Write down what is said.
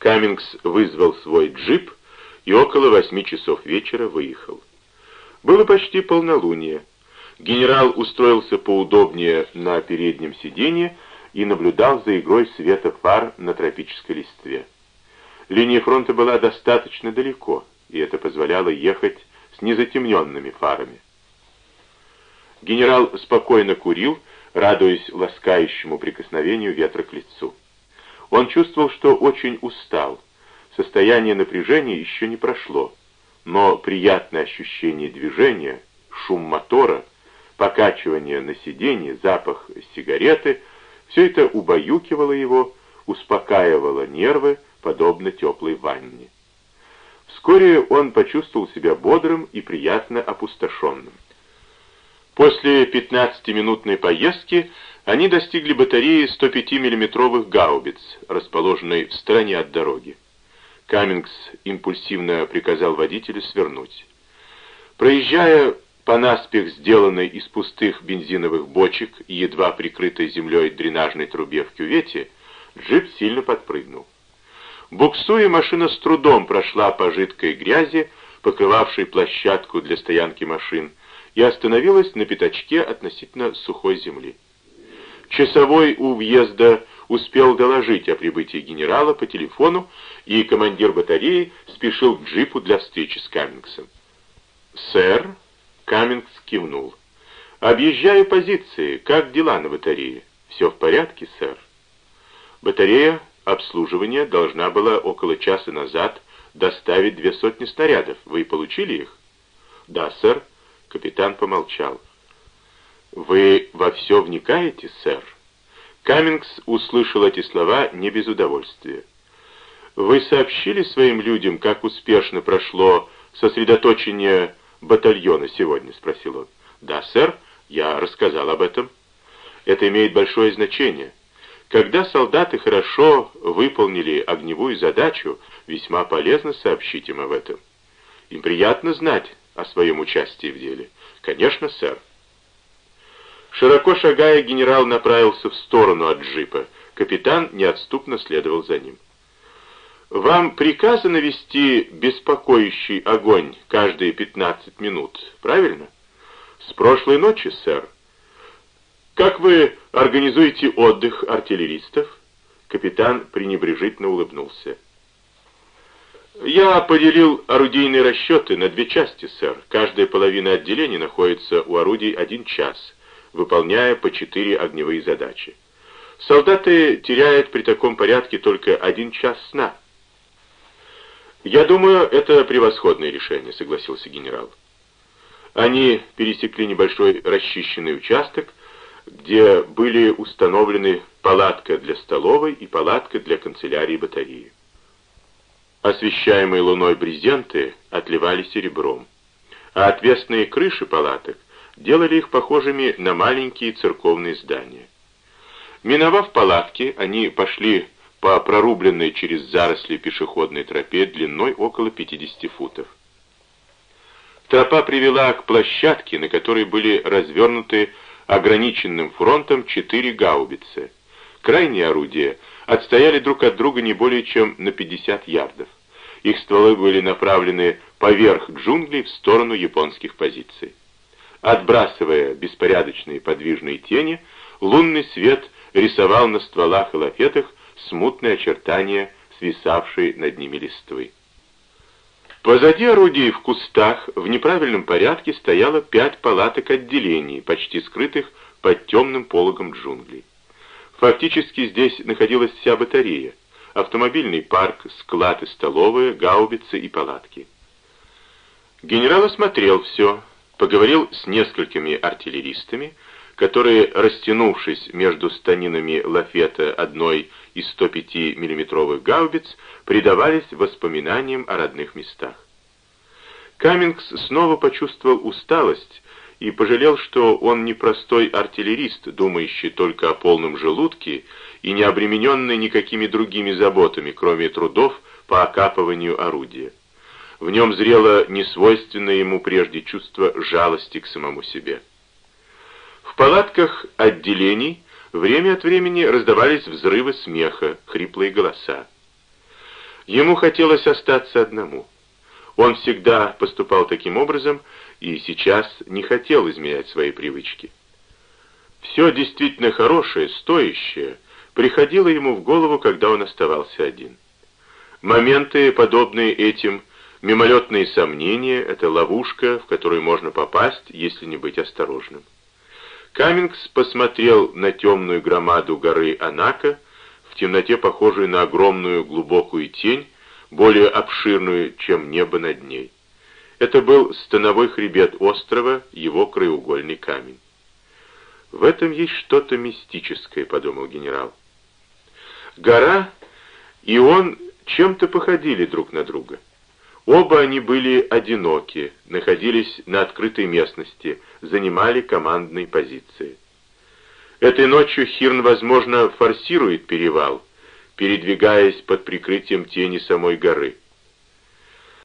Каммингс вызвал свой джип и около восьми часов вечера выехал. Было почти полнолуние. Генерал устроился поудобнее на переднем сиденье и наблюдал за игрой света фар на тропической листве. Линия фронта была достаточно далеко, и это позволяло ехать с незатемненными фарами. Генерал спокойно курил, радуясь ласкающему прикосновению ветра к лицу. Он чувствовал, что очень устал. Состояние напряжения еще не прошло, но приятное ощущение движения, шум мотора, покачивание на сиденье, запах сигареты — все это убаюкивало его, успокаивало нервы, подобно теплой ванне. Вскоре он почувствовал себя бодрым и приятно опустошенным. После 15-минутной поездки они достигли батареи 105 миллиметровых гаубиц, расположенной в стороне от дороги. Каммингс импульсивно приказал водителю свернуть. Проезжая по наспех сделанной из пустых бензиновых бочек и едва прикрытой землей дренажной трубе в кювете, джип сильно подпрыгнул. Буксуя, машина с трудом прошла по жидкой грязи, покрывавшей площадку для стоянки машин, и остановилась на пятачке относительно сухой земли. Часовой у въезда успел доложить о прибытии генерала по телефону, и командир батареи спешил к джипу для встречи с Каммингсом. «Сэр», — Каммингс кивнул, — «объезжаю позиции. Как дела на батарее?» «Все в порядке, сэр». Батарея обслуживания должна была около часа назад доставить две сотни снарядов. Вы получили их? Да, сэр. Капитан помолчал. Вы во все вникаете, сэр? Каммингс услышал эти слова не без удовольствия. Вы сообщили своим людям, как успешно прошло сосредоточение батальона сегодня, спросил он. Да, сэр, я рассказал об этом. Это имеет большое значение. Когда солдаты хорошо выполнили огневую задачу, весьма полезно сообщить им об этом. Им приятно знать о своем участии в деле. Конечно, сэр. Широко шагая, генерал направился в сторону от джипа. Капитан неотступно следовал за ним. «Вам приказано вести беспокоящий огонь каждые 15 минут, правильно?» «С прошлой ночи, сэр». «Как вы организуете отдых артиллеристов?» Капитан пренебрежительно улыбнулся. «Я поделил орудийные расчеты на две части, сэр. Каждая половина отделения находится у орудий один час, выполняя по четыре огневые задачи. Солдаты теряют при таком порядке только один час сна». «Я думаю, это превосходное решение», — согласился генерал. Они пересекли небольшой расчищенный участок, где были установлены палатка для столовой и палатка для канцелярии батареи. Освещаемые луной брезенты отливали серебром, а отвесные крыши палаток делали их похожими на маленькие церковные здания. Миновав палатки, они пошли по прорубленной через заросли пешеходной тропе длиной около 50 футов. Тропа привела к площадке, на которой были развернуты ограниченным фронтом четыре гаубицы. Крайние орудия отстояли друг от друга не более чем на 50 ярдов. Их стволы были направлены поверх джунглей в сторону японских позиций. Отбрасывая беспорядочные подвижные тени, лунный свет рисовал на стволах и лафетах смутные очертания свисавшей над ними листвы. Позади орудий в кустах в неправильном порядке стояло пять палаток отделений, почти скрытых под темным пологом джунглей. Фактически здесь находилась вся батарея, автомобильный парк, склад и столовая, гаубицы и палатки. Генерал осмотрел все, поговорил с несколькими артиллеристами, которые, растянувшись между станинами лафета одной из 105 миллиметровых гаубиц, предавались воспоминаниям о родных местах. Каммингс снова почувствовал усталость и пожалел, что он не простой артиллерист, думающий только о полном желудке и не обремененный никакими другими заботами, кроме трудов по окапыванию орудия. В нем зрело несвойственное ему прежде чувство жалости к самому себе. В палатках отделений время от времени раздавались взрывы смеха, хриплые голоса. Ему хотелось остаться одному. Он всегда поступал таким образом и сейчас не хотел изменять свои привычки. Все действительно хорошее, стоящее, приходило ему в голову, когда он оставался один. Моменты, подобные этим, мимолетные сомнения — это ловушка, в которую можно попасть, если не быть осторожным. Каммингс посмотрел на темную громаду горы Анака, в темноте похожую на огромную глубокую тень, более обширную, чем небо над ней. Это был становой хребет острова, его краеугольный камень. «В этом есть что-то мистическое», — подумал генерал. Гора и он чем-то походили друг на друга. Оба они были одиноки, находились на открытой местности, занимали командные позиции. Этой ночью Хирн, возможно, форсирует перевал, передвигаясь под прикрытием тени самой горы.